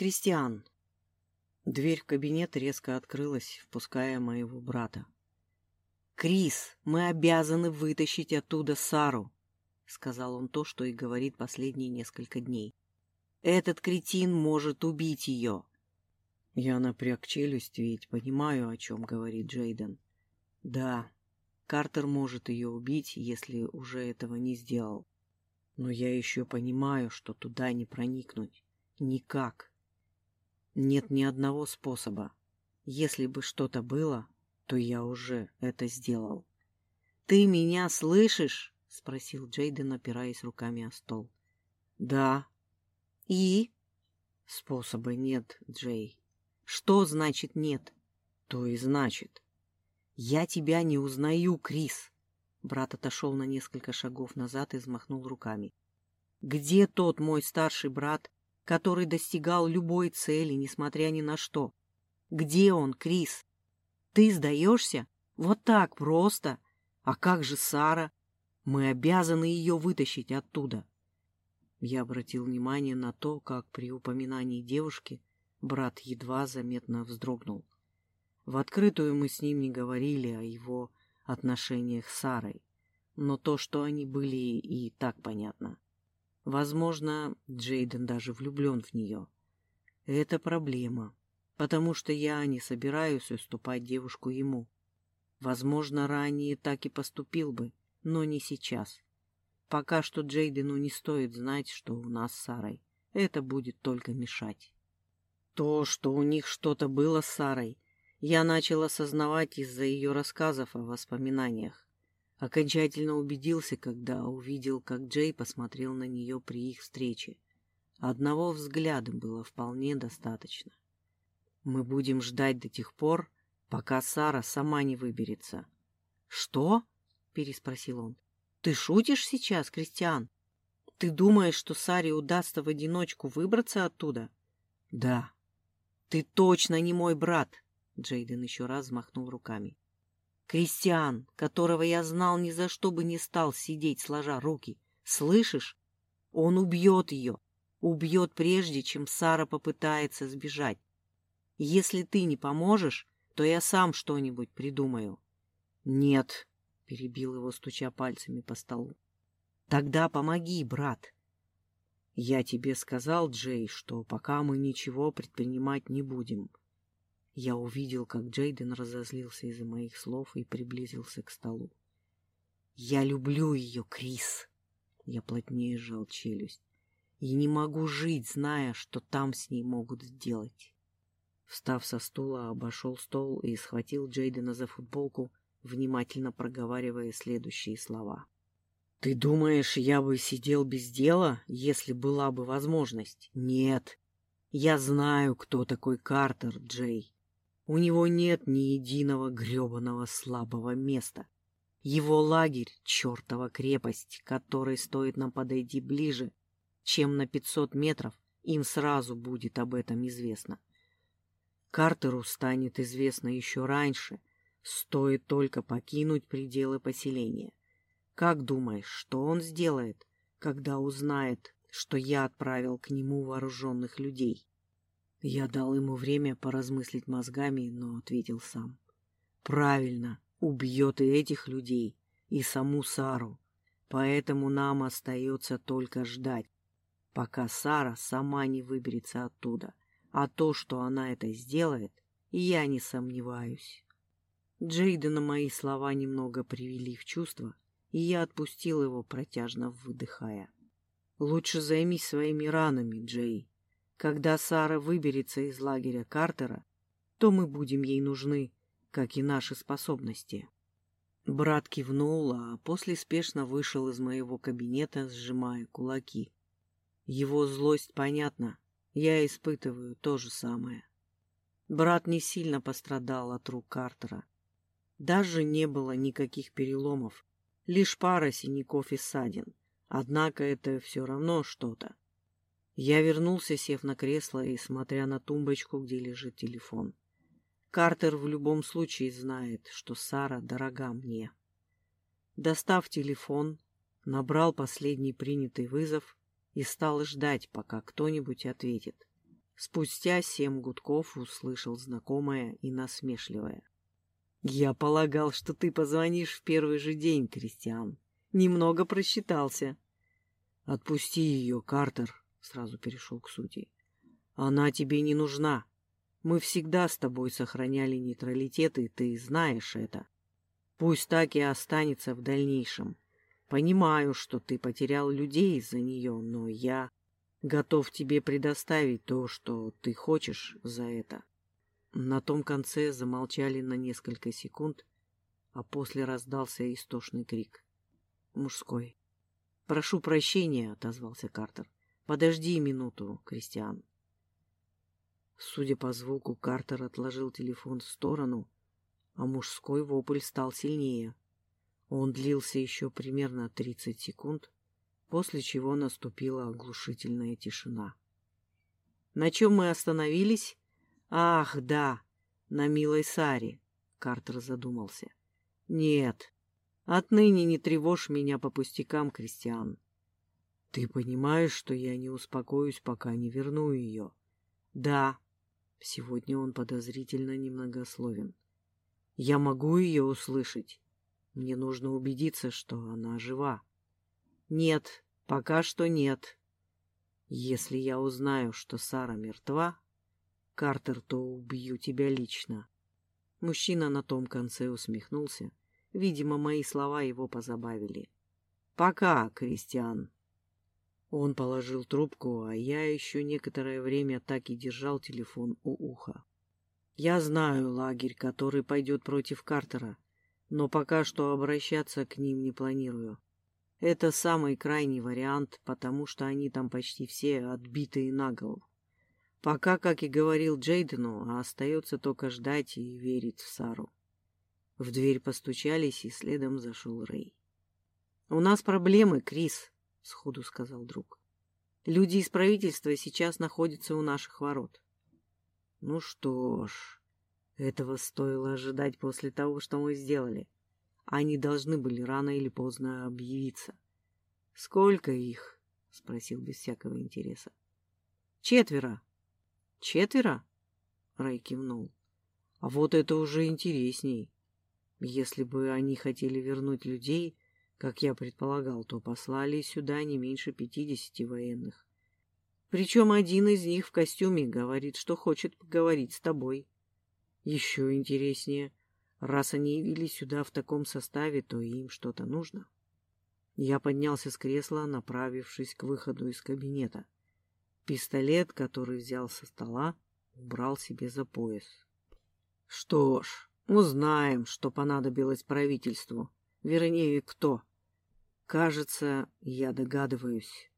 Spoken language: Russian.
Кристиан. Дверь в кабинет резко открылась, впуская моего брата. «Крис, мы обязаны вытащить оттуда Сару», — сказал он то, что и говорит последние несколько дней. «Этот кретин может убить ее». Я напряг челюсть, ведь понимаю, о чем говорит Джейден. «Да, Картер может ее убить, если уже этого не сделал. Но я еще понимаю, что туда не проникнуть. Никак. Нет ни одного способа. Если бы что-то было, то я уже это сделал. «Ты меня слышишь?» — спросил Джейден, опираясь руками о стол. «Да». «И?» «Способа нет, Джей». «Что значит нет?» «То и значит». «Я тебя не узнаю, Крис!» Брат отошел на несколько шагов назад и взмахнул руками. «Где тот мой старший брат, который достигал любой цели, несмотря ни на что? Где он, Крис?» Ты сдаешься? Вот так просто. А как же Сара? Мы обязаны ее вытащить оттуда. Я обратил внимание на то, как при упоминании девушки брат едва заметно вздрогнул. В открытую мы с ним не говорили о его отношениях с Сарой, но то, что они были, и так понятно. Возможно, Джейден даже влюблен в нее. Это проблема потому что я не собираюсь уступать девушку ему. Возможно, ранее так и поступил бы, но не сейчас. Пока что Джейдену не стоит знать, что у нас с Сарой. Это будет только мешать. То, что у них что-то было с Сарой, я начал осознавать из-за ее рассказов о воспоминаниях. Окончательно убедился, когда увидел, как Джей посмотрел на нее при их встрече. Одного взгляда было вполне достаточно. Мы будем ждать до тех пор, пока Сара сама не выберется. — Что? — переспросил он. — Ты шутишь сейчас, Кристиан? Ты думаешь, что Саре удастся в одиночку выбраться оттуда? — Да. — Ты точно не мой брат! — Джейден еще раз взмахнул руками. — Кристиан, которого я знал ни за что бы не стал сидеть, сложа руки. Слышишь? Он убьет ее. Убьет прежде, чем Сара попытается сбежать. Если ты не поможешь, то я сам что-нибудь придумаю. — Нет, — перебил его, стуча пальцами по столу. — Тогда помоги, брат. — Я тебе сказал, Джей, что пока мы ничего предпринимать не будем. Я увидел, как Джейден разозлился из-за моих слов и приблизился к столу. — Я люблю ее, Крис. Я плотнее сжал челюсть. И не могу жить, зная, что там с ней могут сделать. Встав со стула, обошел стол и схватил Джейдена за футболку, внимательно проговаривая следующие слова. «Ты думаешь, я бы сидел без дела, если была бы возможность? Нет. Я знаю, кто такой Картер, Джей. У него нет ни единого гребаного слабого места. Его лагерь — чертова крепость, которой стоит нам подойти ближе, чем на пятьсот метров, им сразу будет об этом известно. Картеру станет известно еще раньше, стоит только покинуть пределы поселения. Как думаешь, что он сделает, когда узнает, что я отправил к нему вооруженных людей? Я дал ему время поразмыслить мозгами, но ответил сам. Правильно, убьет и этих людей, и саму Сару. Поэтому нам остается только ждать, пока Сара сама не выберется оттуда. А то, что она это сделает, я не сомневаюсь. Джейдена мои слова немного привели в чувство, и я отпустил его, протяжно выдыхая. «Лучше займись своими ранами, Джей. Когда Сара выберется из лагеря Картера, то мы будем ей нужны, как и наши способности». Брат кивнул, а после спешно вышел из моего кабинета, сжимая кулаки. Его злость понятна, я испытываю то же самое. Брат не сильно пострадал от рук Картера. Даже не было никаких переломов, лишь пара синяков и ссадин. Однако это все равно что-то. Я вернулся, сев на кресло и смотря на тумбочку, где лежит телефон. Картер в любом случае знает, что Сара дорога мне. Достав телефон, набрал последний принятый вызов и стал ждать, пока кто-нибудь ответит. Спустя семь гудков услышал знакомое и насмешливое. «Я полагал, что ты позвонишь в первый же день, Кристиан. Немного просчитался». «Отпусти ее, Картер», — сразу перешел к сути. «Она тебе не нужна. Мы всегда с тобой сохраняли нейтралитет, и ты знаешь это. Пусть так и останется в дальнейшем. Понимаю, что ты потерял людей из-за нее, но я готов тебе предоставить то, что ты хочешь за это. На том конце замолчали на несколько секунд, а после раздался истошный крик. Мужской. «Прошу прощения», — отозвался Картер. «Подожди минуту, Кристиан». Судя по звуку, Картер отложил телефон в сторону, а мужской вопль стал сильнее. Он длился еще примерно тридцать секунд, после чего наступила оглушительная тишина. На чем мы остановились? Ах, да, на милой Саре, Картер задумался. Нет, отныне не тревожь меня по пустякам, Кристиан. Ты понимаешь, что я не успокоюсь, пока не верну ее? Да. Сегодня он подозрительно немногословен. Я могу ее услышать. Мне нужно убедиться, что она жива. Нет, пока что нет. Если я узнаю, что Сара мертва, Картер, то убью тебя лично. Мужчина на том конце усмехнулся. Видимо, мои слова его позабавили. Пока, Кристиан. Он положил трубку, а я еще некоторое время так и держал телефон у уха. Я знаю лагерь, который пойдет против Картера, но пока что обращаться к ним не планирую. Это самый крайний вариант, потому что они там почти все отбитые на голову. Пока, как и говорил Джейдену, остается только ждать и верить в Сару. В дверь постучались, и следом зашел Рэй. «У нас проблемы, Крис», — сходу сказал друг. «Люди из правительства сейчас находятся у наших ворот». «Ну что ж, этого стоило ожидать после того, что мы сделали. Они должны были рано или поздно объявиться. «Сколько их?» — спросил без всякого интереса. «Четверо». «Четверо?» — Рай кивнул. «А вот это уже интересней. Если бы они хотели вернуть людей, как я предполагал, то послали сюда не меньше пятидесяти военных. Причем один из них в костюме говорит, что хочет поговорить с тобой. Еще интереснее, Раз они явились сюда в таком составе, то им что-то нужно. Я поднялся с кресла, направившись к выходу из кабинета. Пистолет, который взял со стола, убрал себе за пояс. Что ж, узнаем, что понадобилось правительству. Вернее, кто. Кажется, я догадываюсь.